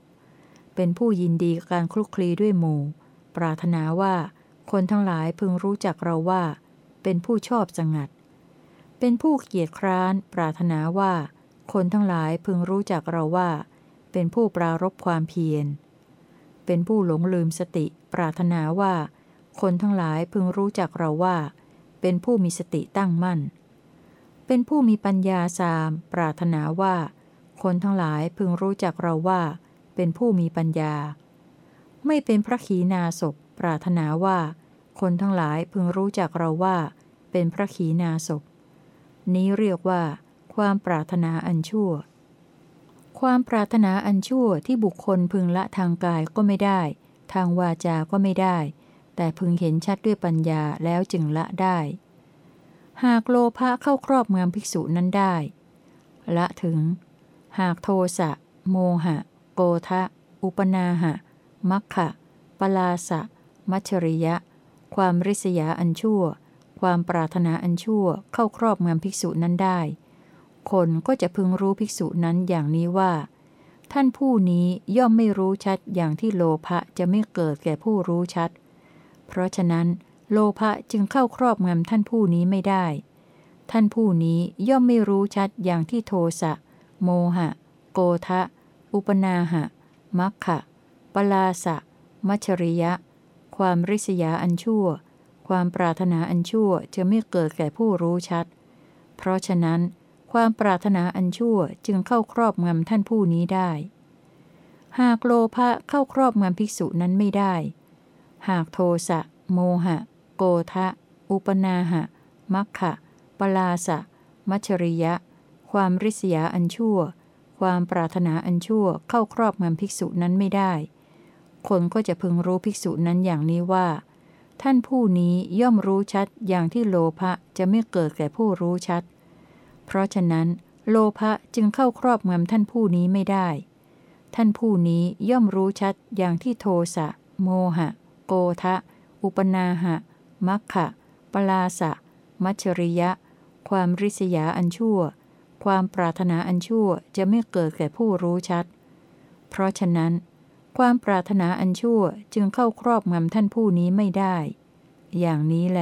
เป็นผู้ยินดีการคลุกคลีด้วยหมู่ ปรารถนาว่า คนทั้งหลายพึงรู้จักเราว่า เป็นผู้ชอบสงัด เป็นผู้เกียจคร้านปรารถนาว่า คนทั้งหลายพึงรู้จักเราว่า เป็นผู้ปรารบความเพียร เป็นผู้หลงลืมสติปรารถนาว่า คนทั้งหลายพึงรู้จักเราว่า เป็นผู้มีสติตั้งมั่น เป็นผู้มีปัญญาสาม ปรารถนาว่า คนทั้งหลายพึงรู้จักเราว่า เป็นผู้มีปัญญา ไม่เป็นพระขีณาศพ ปรารถนาว่า คนทั้งหลายพึงรู้จักเราว่า เป็นพระขีณาศพนี้เรียกว่า ความปรารถนาอันชั่ว ความปรารถนาอันชั่วที่บุคคลพึงละทางกายก็ไม่ได้ ทางวาจาก็ไม่ได้ แต่พึงเห็นชัดด้วยปัญญาแล้วจึงละได้ หากโลภะเข้าครอบงำภิกษุนั้นได้ ละถึง หากโทสะโมหะ โกทะ อุปนาหะมัคคะปลาสะ มัชริยะ ความริษยาอันชั่ว ความปรารถนาอันชั่วเข้าครอบงำภิกษุนั้นได้ คนก็จะพึงรู้ภิกษุนั้นอย่างนี้ว่า ท่านผู้นี้ย่อมไม่รู้ชัดอย่างที่โลภะจะไม่เกิดแก่ผู้รู้ชัด เพราะฉะนั้น โลภะจึงเข้าครอบงำท่านผู้นี้ไม่ได้ ท่านผู้นี้ย่อมไม่รู้ชัดอย่างที่โทสะ โมหะ โกทะ อุปนาหะมัคคะปลาสะ มัชริยะ ความริษยาอันชั่ว ความปรารถนาอันชั่วจะไม่เกิดแก่ผู้รู้ชัด เพราะฉะนั้น ความปรารถนาอันชั่วจึงเข้าครอบงำท่านผู้นี้ได้ หากโลภะเข้าครอบงำภิกษุนั้นไม่ได้ หากโทสะโมหะ โกทะ อุปนาหะ มัคคะปลาสะ มัชริยะ ความริษยาอันชั่ว ความปรารถนาอันชั่วเข้าครอบงำภิกษุนั้นไม่ได้ คนก็จะพึงรู้ภิกษุนั้นอย่างนี้ว่า ท่านผู้นี้ย่อมรู้ชัดอย่างที่โลภะจะไม่เกิดแก่ผู้รู้ชัด เพราะฉะนั้น โลภะจึงเข้าครอบงำท่านผู้นี้ไม่ได้ ท่านผู้นี้ย่อมรู้ชัดอย่างที่โทสะ โมหะ โกทะ อุปนาหะ มัคคะปลาสะ มัชริยะ ความริษยาอันชั่ว ความปรารถนาอันชั่วจะไม่เกิดแก่ผู้รู้ชัด เพราะฉะนั้น ความปรารถนาอันชั่วจึงเข้าครอบงำท่านผู้นี้ไม่ได้ อย่างนี้แหล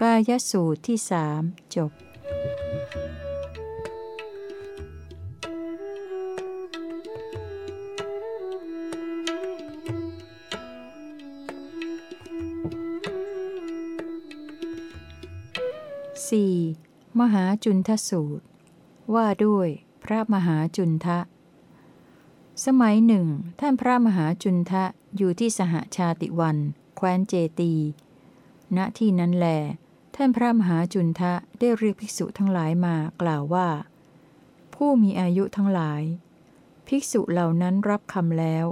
กายสูตรที่สามจบ 4. มหาจุนทสูตร ว่าด้วยพระมหาจุนทะ สมัยหนึ่ง ท่านพระมหาจุนทะอยู่ที่สหชาติวัน แคว้นเจตี ณที่นั้นแล ท่านพระมหาจุนทะได้เรียกภิกษุทั้งหลายมากล่าวว่า ผู้มีอายุทั้งหลาย ภิกษุเหล่านั้นรับคำแล้ว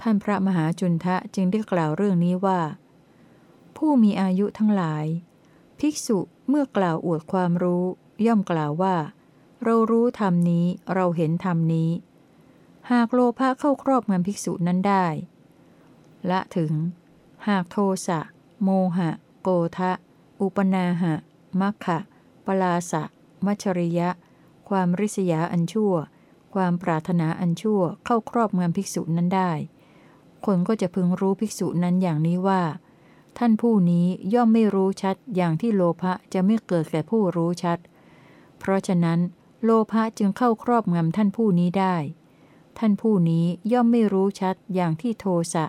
ท่านพระมหาจุนทะจึงได้กล่าวเรื่องนี้ว่า ผู้มีอายุทั้งหลาย ภิกษุเมื่อกล่าวอวดความรู้ ย่อมกล่าวว่า เรารู้ธรรมนี้เราเห็นธรรมนี้ หากโลภะเข้าครอบงำภิกษุนั้นได้ ละถึง หากโทสะ โมหะ โกทะ อุปนาหะ มัคคะปลาสะ มัชริยะ ความริษยาอันชั่ว ความปรารถนาอันชั่วเข้าครอบงำภิกษุนั้นได้ คนก็จะพึงรู้ภิกษุนั้นอย่างนี้ว่า ท่านผู้นี้ย่อมไม่รู้ชัดอย่างที่โลภะจะไม่เกิดแก่ผู้รู้ชัด เพราะฉะนั้น โลภะจึงเข้าครอบงำท่านผู้นี้ได้ ท่านผู้นี้ย่อมไม่รู้ชัดอย่างที่โทสะ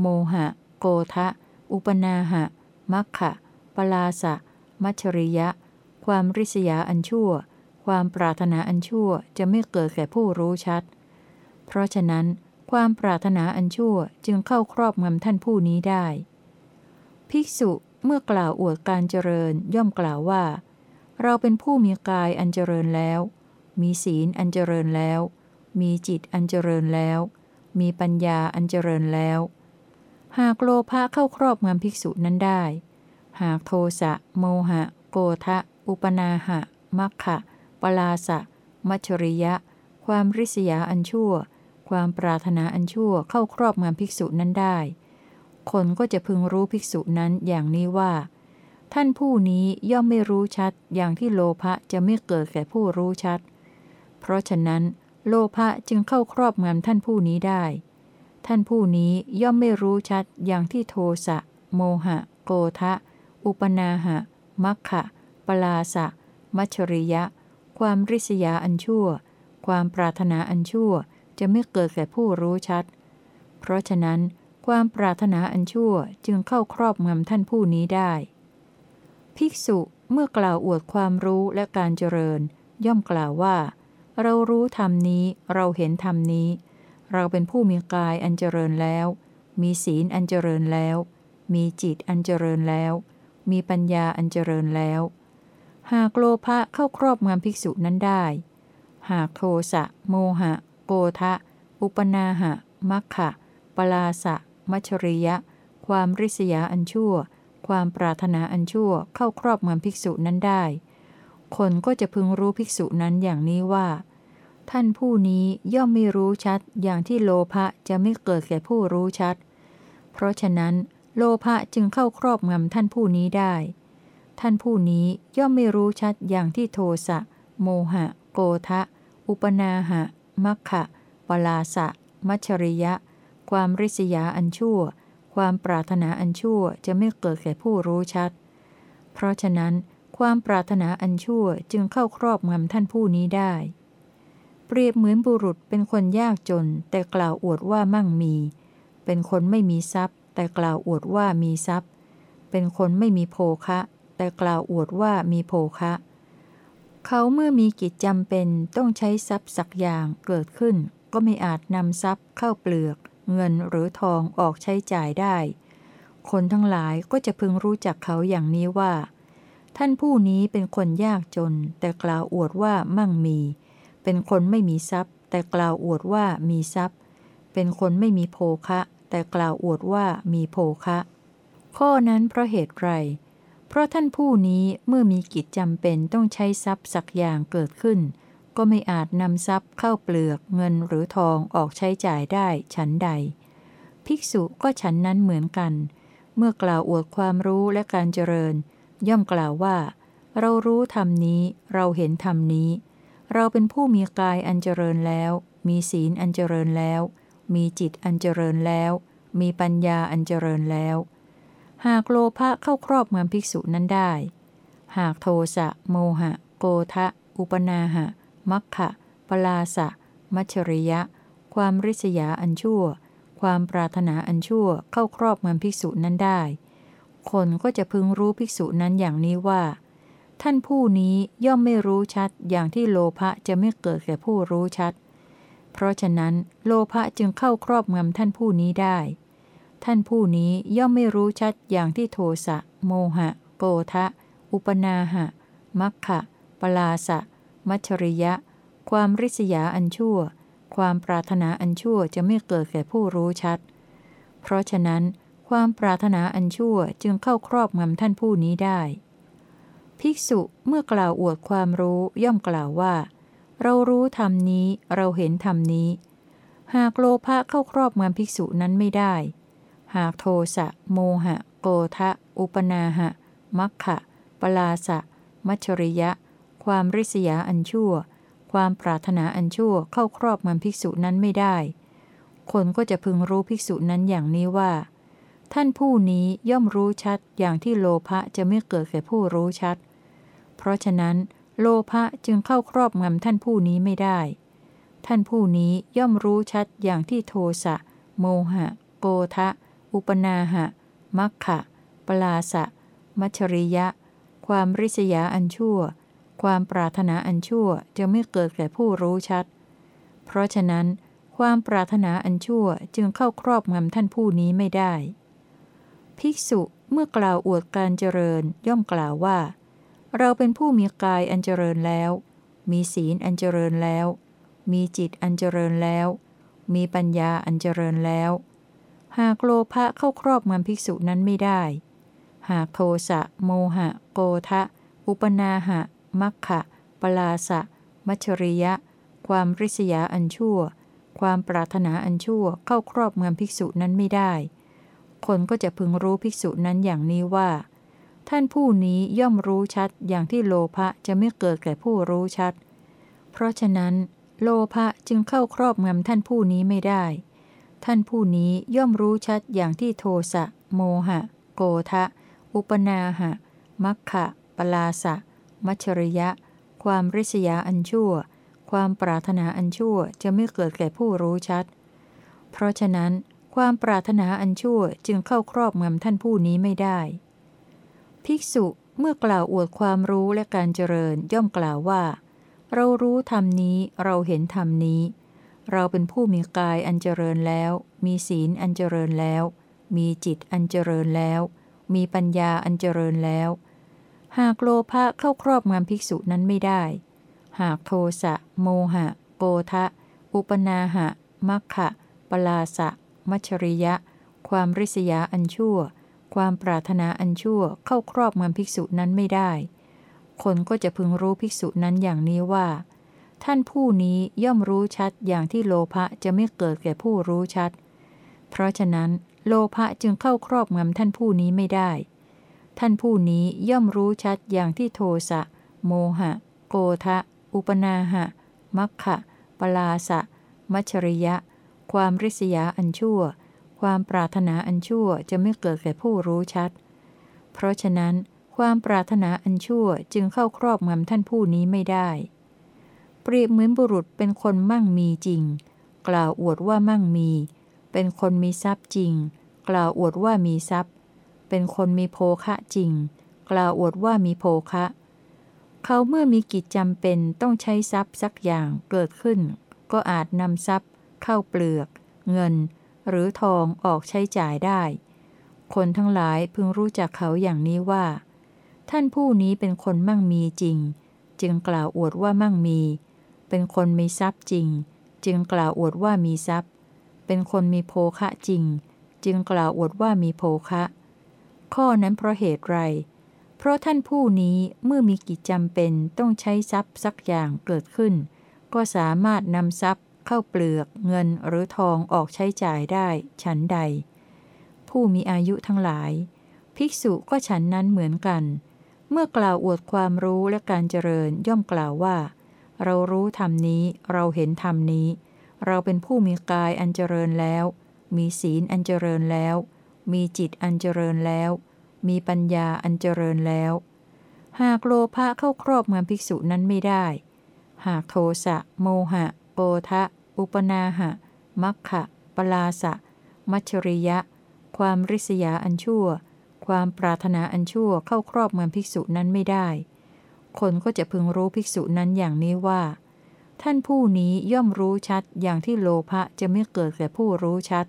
โมหะ โกทะ อุปนาหะ มัคคะปลาสะ มัชริยะ ความริษยาอันชั่ว ความปรารถนาอันชั่วจะไม่เกิดแก่ผู้รู้ชัด เพราะฉะนั้น ความปรารถนาอันชั่วจึงเข้าครอบงำท่านผู้นี้ได้ ภิกษุเมื่อกล่าวอวดการเจริญย่อมกล่าวว่า เราเป็นผู้มีกายอันเจริญแล้ว มีศีลอันเจริญแล้ว มีจิตอันเจริญแล้ว มีปัญญาอันเจริญแล้ว หากโลภะเข้าครอบงำภิกษุนั้นได้ หากโทสะโมหะ โกทะ อุปนาหะ มัคคะปลาสะ มัชริยะ ความริษยาอันชั่ว ความปรารถนาอันชั่วเข้าครอบงำภิกษุนั้นได้ คนก็จะพึงรู้ภิกษุนั้นอย่างนี้ว่า ท่านผู้นี้ย่อมไม่รู้ชัดอย่างที่โลภะจะไม่เกิดแก่ผู้รู้ชัด เพราะฉะนั้น โลภะจึงเข้าครอบงำท่านผู้นี้ได้ ท่านผู้นี้ย่อมไม่รู้ชัดอย่างที่โทสะ โมหะ โกทะ อุปนาหะ มัคคะปลาสะ มัชริยะ ความริษยาอันชั่ว ความปรารถนาอันชั่ว จะไม่เกิดแก่ผู้รู้ชัด เพราะฉะนั้น ความปรารถนาอันชั่วจึงเข้าครอบงำท่านผู้นี้ได้ ภิกษุเมื่อกล่าวอวดความรู้และการเจริญ ย่อมกล่าวว่า เรารู้ธรรมนี้เราเห็นธรรมนี้ เราเป็นผู้มีกายอันเจริญแล้ว มีศีลอันเจริญแล้ว มีจิตอันเจริญแล้ว มีปัญญาอันเจริญแล้ว หากโลภะเข้าครอบงำภิกษุนั้นได้ หากโทสะโมหะ โกทะ อุปนาหะมัคคะปลาสะ มัชริยะ ความริษยาอันชั่ว ความปรารถนาอันชั่วเข้าครอบงำภิกษุนั้นได้ คนก็จะพึงรู้ภิกษุนั้นอย่างนี้ว่า ท่านผู้นี้ย่อมไม่รู้ชัดอย่างที่โลภะจะไม่เกิดแก่ผู้รู้ชัด เพราะฉะนั้น โลภะจึงเข้าครอบงำท่านผู้นี้ได้ ท่านผู้นี้ย่อมไม่รู้ชัดอย่างที่โทสะโมหะ โกทะ อุปนาหะ มัคคะปลาสะ มัชริยะ ความริษยาอันชั่ว ความปรารถนาอันชั่วจะไม่เกิดแก่ผู้รู้ชัด เพราะฉะนั้น ความปรารถนาอันชั่วจึงเข้าครอบงำท่านผู้นี้ได้ เปรียบเหมือนบุรุษเป็นคนยากจน แต่กล่าวอวดว่ามั่งมี เป็นคนไม่มีทรัพย์ แต่กล่าวอวดว่ามีทรัพย์ เป็นคนไม่มีโภคะ แต่กล่าวอวดว่ามีโภคะ เขาเมื่อมีกิจจำเป็นต้องใช้ทรัพย์สักอย่างเกิดขึ้น ก็ไม่อาจนำทรัพย์เข้าเปลือก เงินหรือทองออกใช้จ่ายได้ คนทั้งหลายก็จะพึงรู้จักเขาอย่างนี้ว่า ท่านผู้นี้เป็นคนยากจน แต่กล่าวอวดว่ามั่งมี เป็นคนไม่มีทรัพย์ แต่กล่าวอวดว่ามีทรัพย์ เป็นคนไม่มีโภคะ แต่กล่าวอวดว่ามีโภคะ ข้อนั้นเพราะเหตุไร เพราะท่านผู้นี้เมื่อมีกิจจำเป็นต้องใช้ทรัพย์สักอย่างเกิดขึ้นกก็ไม่อาจนำทรัพย์เข้าเปลือกเงินหรือทองออกใช้จ่ายได้ฉันใด ภิกษุก็ฉันนั้นเหมือนกัน เมื่อกล่าวอวดความรู้และการเจริญ ย่อมกล่าวว่า เรารู้ธรรมนี้เราเห็นธรรมนี้ เราเป็นผู้มีกายอันเจริญแล้ว มีศีลอันเจริญแล้ว มีจิตอันเจริญแล้ว มีปัญญาอันเจริญแล้ว หากโลภะเข้าครอบงำภิกษุนั้นได้ หากโทสะโมหะ โกทะ อุปนาหะ มัคคะปลาสะ มัชริยะ ความริษยาอันชั่ว ความปรารถนาอันชั่วเข้าครอบงำภิกษุนั้นได้ คนก็จะพึงรู้ภิกษุนั้นอย่างนี้ว่า ท่านผู้นี้ย่อมไม่รู้ชัดอย่างที่โลภะจะไม่เกิดแก่ผู้รู้ชัด เพราะฉะนั้นโลภะจึงเข้าครอบงำท่านผู้นี้ได้ ท่านผู้นี้ย่อมไม่รู้ชัดอย่างที่โทสะโมหะ โกทะ อุปนาหะ มัคคะปลาสะ มัชริยะ ความริษยาอันชั่ว ความปรารถนาอันชั่วจะไม่เกิดแก่ผู้รู้ชัด เพราะฉะนั้น ความปรารถนาอันชั่วจึงเข้าครอบงำท่านผู้นี้ได้ ภิกษุเมื่อกล่าวอวดความรู้ย่อมกล่าวว่า เรารู้ธรรมนี้เราเห็นธรรมนี้ หากโลภะเข้าครอบงำภิกษุนั้นไม่ได้ หากโทสะโมหะ โกทะ อุปนาหะ มัคคะปลาสะ มัชริยะ ความริษยาอันชั่ว ความปรารถนาอันชั่วเข้าครอบงำภิกษุนั้นไม่ได้ คนก็จะพึงรู้ภิกษุนั้นอย่างนี้ว่า ท่านผู้นี้ย่อมรู้ชัดอย่างที่โลภะจะไม่เกิดแก่ผู้รู้ชัด เพราะฉะนั้น โลภะจึงเข้าครอบงำท่านผู้นี้ไม่ได้ ท่านผู้นี้ย่อมรู้ชัดอย่างที่โทสะ โมหะ โกทะ อุปนาหะ มัคคะปลาสะ มัชริยะ ความริษยาอันชั่ว ความปรารถนาอันชั่วจะไม่เกิดแก่ผู้รู้ชัด เพราะฉะนั้น ความปรารถนาอันชั่วจึงเข้าครอบงำท่านผู้นี้ไม่ได้ ภิกษุเมื่อกล่าวอวดการเจริญย่อมกล่าวว่า เราเป็นผู้มีกายอันเจริญแล้ว มีศีลอันเจริญแล้ว มีจิตอันเจริญแล้ว มีปัญญาอันเจริญแล้ว หากโลภะเข้าครอบงำภิกษุนั้นไม่ได้ หากโทสะโมหะ โกทะ อุปนาหะ มัคคะปลาสะ มัชริยะ ความริษยาอันชั่ว ความปรารถนาอันชั่วเข้าครอบงำภิกษุนั้นไม่ได้ คนก็จะพึงรู้ภิกษุนั้นอย่างนี้ว่า ท่านผู้นี้ย่อมรู้ชัดอย่างที่โลภะจะไม่เกิดแก่ผู้รู้ชัด เพราะฉะนั้น โลภะจึงเข้าครอบงำท่านผู้นี้ไม่ได้ ท่านผู้นี้ย่อมรู้ชัดอย่างที่โทสะโมหะ โกทะ อุปนาหะ มัคคะปลาสะ มัชริยะ ความริษยาอันชั่ว ความปรารถนาอันชั่วจะไม่เกิดแก่ผู้รู้ชัด เพราะฉะนั้น ความปรารถนาอันชั่วจึงเข้าครอบงำท่านผู้นี้ไม่ได้ ภิกษุเมื่อกล่าวอวดความรู้และการเจริญย่อมกล่าวว่า เรารู้ธรรมนี้เราเห็นธรรมนี้ เราเป็นผู้มีกายอันเจริญแล้ว มีศีลอันเจริญแล้ว มีจิตอันเจริญแล้ว มีปัญญาอันเจริญแล้ว หากโลภะเข้าครอบงำภิกษุนั้นไม่ได้ หากโทสะโมหะ โกทะ อุปนาหะมัคคะปลาสะ มัชริยะ ความริษยาอันชั่ว ความปรารถนาอันชั่วเข้าครอบงำภิกษุนั้นไม่ได้ คนก็จะพึงรู้ภิกษุนั้นอย่างนี้ว่า ท่านผู้นี้ย่อมรู้ชัดอย่างที่โลภะจะไม่เกิดแก่ผู้รู้ชัด เพราะฉะนั้น โลภะจึงเข้าครอบงำท่านผู้นี้ไม่ได้ ท่านผู้นี้ย่อมรู้ชัดอย่างที่โทสะ โมหะ โกทะ อุปนาหะ มัคคะปลาสะ มัชริยะ ความริษยาอันชั่ว ความปรารถนาอันชั่วจะไม่เกิดแก่ผู้รู้ชัด เพราะฉะนั้น ความปรารถนาอันชั่วจึงเข้าครอบงำท่านผู้นี้ไม่ได้ เปรียบเหมือนบุรุษเป็นคนมั่งมีจริง กล่าวอวดว่ามั่งมี เป็นคนมีทรัพย์จริง กล่าวอวดว่ามีทรัพย์ เป็นคนมีโภคะจริง กล่าวอวดว่ามีโภคะเขาเมื่อมีกิจจำเป็นต้องใช้ทรัพย์สักอย่างเกิดขึ้น ก็อาจนำทรัพย์ ข้าเปลือก เงิน หรือทองออกใช้จ่ายได้ คนทั้งหลายพึงรู้จักเขาอย่างนี้ว่า ท่านผู้นี้เป็นคนมั่งมีจริง จึงกล่าวอวดว่ามั่งมี เป็นคนมีทรัพย์จริง จึงกล่าวอวดว่ามีทรัพย์ เป็นคนมีโภคะจริง จึงกล่าวอวดว่ามีโภคะ ข้อนั้นเพราะเหตุไรเพราะท่านผู้นี้เมื่อมีกิจจำเป็นต้องใช้ทรัพย์สักอย่างเกิดขึ้น ก็สามารถนำทรัพย์ ข้าเปลือก เงินหรือทองออกใช้จ่ายได้ฉันใด ผู้มีอายุทั้งหลาย ภิกษุก็ฉันนั้นเหมือนกัน เมื่อกล่าวอวดความรู้และการเจริญย่อมกล่าวว่า เรารู้ธรรมนี้เราเห็นธรรมนี้ เราเป็นผู้มีกายอันเจริญแล้ว มีศีลอันเจริญแล้ว มีจิตอันเจริญแล้ว มีปัญญาอันเจริญแล้ว หากโลภะเข้าครอบงำภิกษุนั้นไม่ได้ หากโทสะโมหะ โกทะ อุปนาหะ มัคคะปลาสะ มัชริยะ ความริษยาอันชั่ว ความปรารถนาอันชั่วเข้าครอบงำภิกษุนั้นไม่ได้ คนก็จะพึงรู้ภิกษุนั้นอย่างนี้ว่า ท่านผู้นี้ย่อมรู้ชัดอย่างที่โลภะจะไม่เกิดแก่ผู้รู้ชัด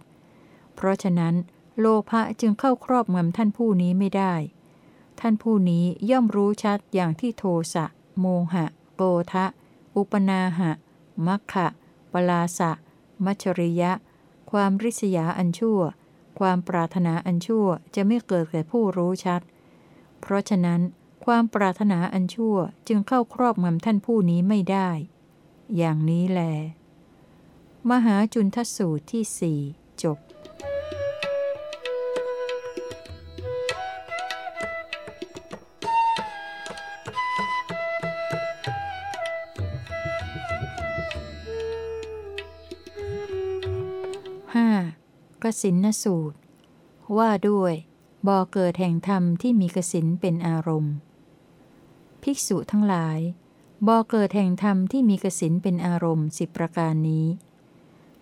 เพราะฉะนั้น โลภะจึงเข้าครอบงำท่านผู้นี้ไม่ได้ ท่านผู้นี้ย่อมรู้ชัดอย่างที่โทสะ โมหะโกทะ อุปนาหะ มัคคะปลาสะ มัชริยะ ความริษยาอันชั่ว ความปรารถนาอันชั่วจะไม่เกิดแก่ผู้รู้ชัด เพราะฉะนั้น ความปรารถนาอันชั่วจึงเข้าครอบงำท่านผู้นี้ไม่ได้ อย่างนี้แล มหาจุนทสูตรที่สี่จบ กสินนสูตร ว่าด้วยบ่อเกิดแห่งธรรมที่มีกสินเป็นอารมณ์ ภิกษุทั้งหลายบ่อเกิดแห่งธรรมที่มีกสินเป็นอารมณ์สิบประการนี้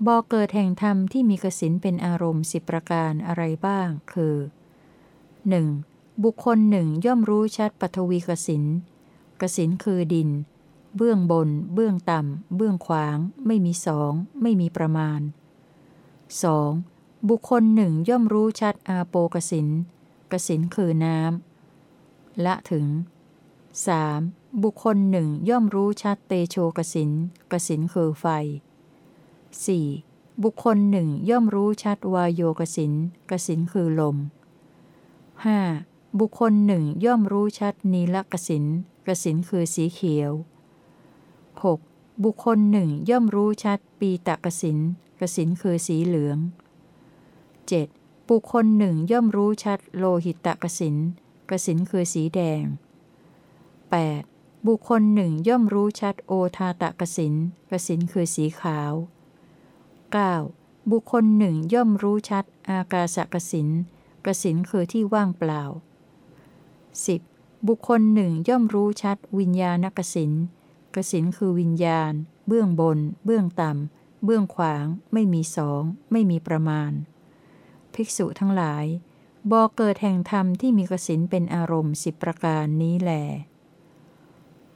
บ่อเกิดแห่งธรรมที่มีกสินเป็นอารมณ์สิบประการอะไรบ้าง คือ 1. บุคคลหนึ่งย่อมรู้ชัดปฐวีกสินกสินคือดิน เบื้องบน เบื้องต่ำ เบื้องขวาง ไม่มีสอง ไม่มีประมาณ 2. บุคคลหนึ่งย่อมรู้ชัดอาโปกสินกสินคือน้ำละถึง 3. บุคคลหนึ่งย่อมรู้ชัดเตโชกสินกสินคือไฟ 4. บุคคลหนึ่งย่อมรู้ชัดวายโยกสินกสินคือลม 5. บุคคลหนึ่งย่อมรู้ชัดนีลกสินกสินคือสีเขียว 6. บุคคลหนึ่งย่อมรู้ชัดปีตะกสินกสินคือสีเหลือง 7. บุคคลหนึ่งย่อมรู้ชัดโลหิตะกสินกสินคือสีแดง 8. บุคคลหนึ่งย่อมรู้ชัดโอทาตะกสินกสินคือสีขาว 9. บุคคลหนึ่งย่อมรู้ชัดอากาสกสินกสินคือที่ว่างเปล่า 10. บุคคลหนึ่งย่อมรู้ชัดวิญญาณกสินกสินคือวิญญาณ เบื้องบน เบื้องต่ำ เบื้องขวาง ไม่มีสอง ไม่มีประมาณ ภิกษุทั้งหลาย บ่อเกิดแห่งธรรมที่มีกสินเป็นอารมณ์สิบประการนี้แหล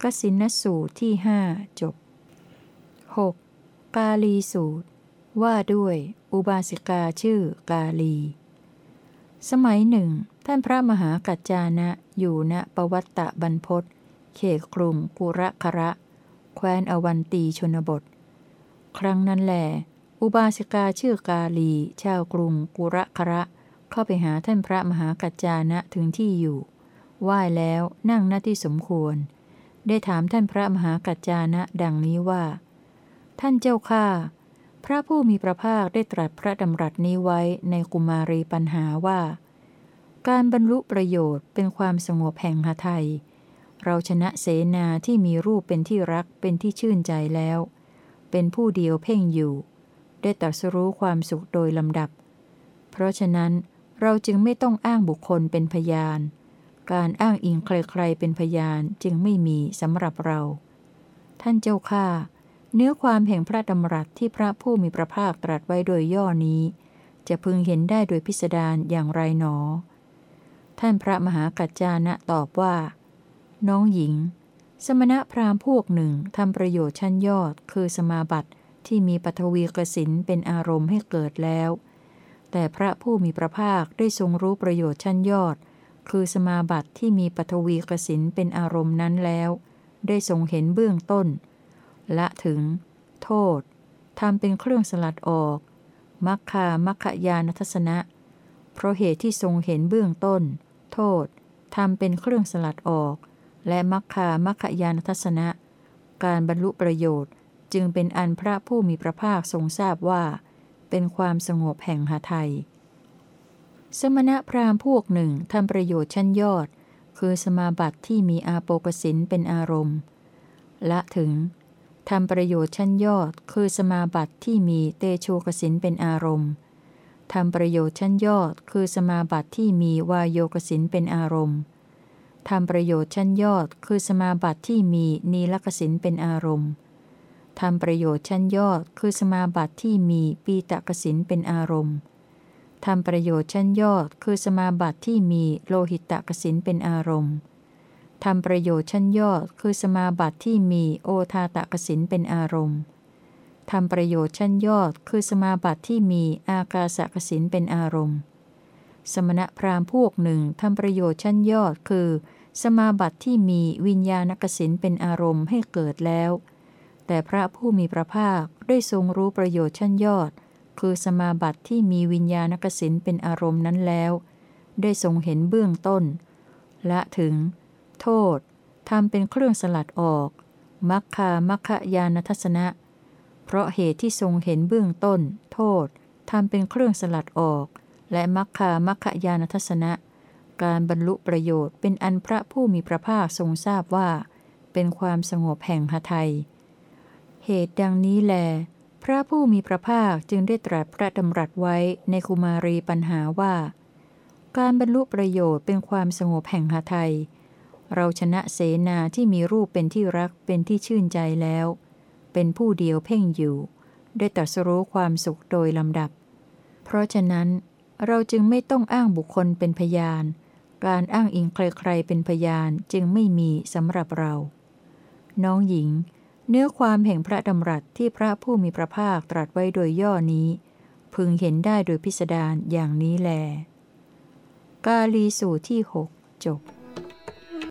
กสินสูตรที่หจบ 6. กาลีสูตร ว่าด้วย อุบาสิกาชื่อกาลี สมัยหนึ่ง ท่านพระมหากัจจานะอยู่ณปวัตตะบรรพศเขตกรุงกุระคระ แคว้นอวันตีชนบท ครั้งนั้นแหล อุบาสิกาชื่อกาลี ชาวกรุงกุระคระ เข้าไปหาท่านพระมหากัจจานะถึงที่อยู่ไหว้แล้วนั่งหน้าที่สมควร ได้ถามท่านพระมหากัจจานะดังนี้ว่า ท่านเจ้าข้าพระผู้มีพระภาคได้ตรัสพระดำรัสนี้ไว้ในกุมารีปัญหาว่า การบรรลุประโยชน์เป็นความสงบแห่งหไทย เราชนะเสนาที่มีรูปเป็นที่รักเป็นที่ชื่นใจแล้ว เป็นผู้เดียวเพ่งอยู่ ได้ตรัสรู้ความสุขโดยลำดับ เพราะฉะนั้นเราจึงไม่ต้องอ้างบุคคลเป็นพยาน การอ้างอิงใครๆเป็นพยานจึงไม่มีสำหรับเรา ท่านเจ้าข้าเนื้อความแห่งพระดำรัสที่พระผู้มีพระภาคตรัสไว้โดยย่อนี้ จะพึงเห็นได้โดยพิสดารอย่างไรหนอ ท่านพระมหากัจจานะตอบว่า น้องหญิง สมณะพราหมณ์พวกหนึ่งทำประโยชน์ชั้นยอดคือสมาบัติ ที่มีปฐวีกสินเป็นอารมณ์ให้เกิดแล้ว แต่พระผู้มีพระภาคได้ทรงรู้ประโยชน์ชั้นยอด คือสมาบัติที่มีปฐวีกสินเป็นอารมณ์นั้นแล้ว ได้ทรงเห็นเบื้องต้น ละถึง โทษทำเป็นเครื่องสลัดออก มัคคามัคคยานทัศนะ เพราะเหตุที่ทรงเห็นเบื้องต้น โทษทำเป็นเครื่องสลัดออก และมัคคามัคคยานทัศนะ การบรรลุประโยชน์ จึงเป็นอันพระผู้มีพระภาคทรงทราบว่า เป็นความสงบแห่งหาไทย สมณพราหมณ์พวกหนึ่งทำประโยชน์ชั้นยอด คือสมาบัติที่มีอาโปกสินเป็นอารมณ์ละถึงทำประโยชน์ชั้นยอด คือสมาบัติที่มีเตโชกสินเป็นอารมณ์ทำประโยชน์ชั้นยอด คือสมาบัติที่มีวายโยกสินเป็นอารมณ์ทำประโยชน์ชั้นยอด คือสมาบัติที่มีนีลกสินเป็นอารมณ์ ทำประโยชน์ชั้นยอดคือสมาบัติที่มีปีตกสินเป็นอารมณ์ทำประโยชน์ชั้นยอดคือสมาบัติที่มีโลหิตตกสินเป็นอารมณ์ทำประโยชน์ชั้นยอดคือสมาบัติที่มีโอทาตกสินเป็นอารมณ์ทำประโยชน์ชั้นยอดคือสมาบัติที่มีอากาสกสินเป็นอารมณ์ สมณพราหมณ์พวกหนึ่งทำประโยชน์ชั้นยอดคือ สมาบัติที่มีวิญญาณกสินเป็นอารมณ์ให้เกิดแล้ว แต่พระผู้มีพระภาคได้ทรงรู้ประโยชน์ชั้นยอด คือสมาบัติที่มีวิญญาณกสินเป็นอารมณ์นั้นแล้ว ได้ทรงเห็นเบื้องต้น และถึง โทษทำเป็นเครื่องสลัดออก มัคคามัคคยานทัศนะ เพราะเหตุที่ทรงเห็นเบื้องต้น โทษทำเป็นเครื่องสลัดออก และมัคคามัคคยานทัศนะ การบรรลุประโยชน์เป็นอันพระผู้มีพระภาคทรงทราบว่า เป็นความสงบแห่งหทัย เหตุดังนี้แล พระผู้มีพระภาคจึงได้ตรัสพระดำรัสไว้ในคุมารีปัญหาว่า การบรรลุประโยชน์เป็นความสงบแห่งหาไทย เราชนะเสนาที่มีรูปเป็นที่รักเป็นที่ชื่นใจแล้ว เป็นผู้เดียวเพ่งอยู่ ได้ตรัสรู้ความสุขโดยลำดับ เพราะฉะนั้นเราจึงไม่ต้องอ้างบุคคลเป็นพยาน การอ้างอิงใครๆเป็นพยานจึงไม่มีสำหรับเรา น้องหญิง เนื้อความแห่งพระดำรัสที่พระผู้มีพระภาคตรัสไว้โดยย่อนี้ พึงเห็นได้โดยพิสดารอย่างนี้แล กาลีสูตรที่หกจบ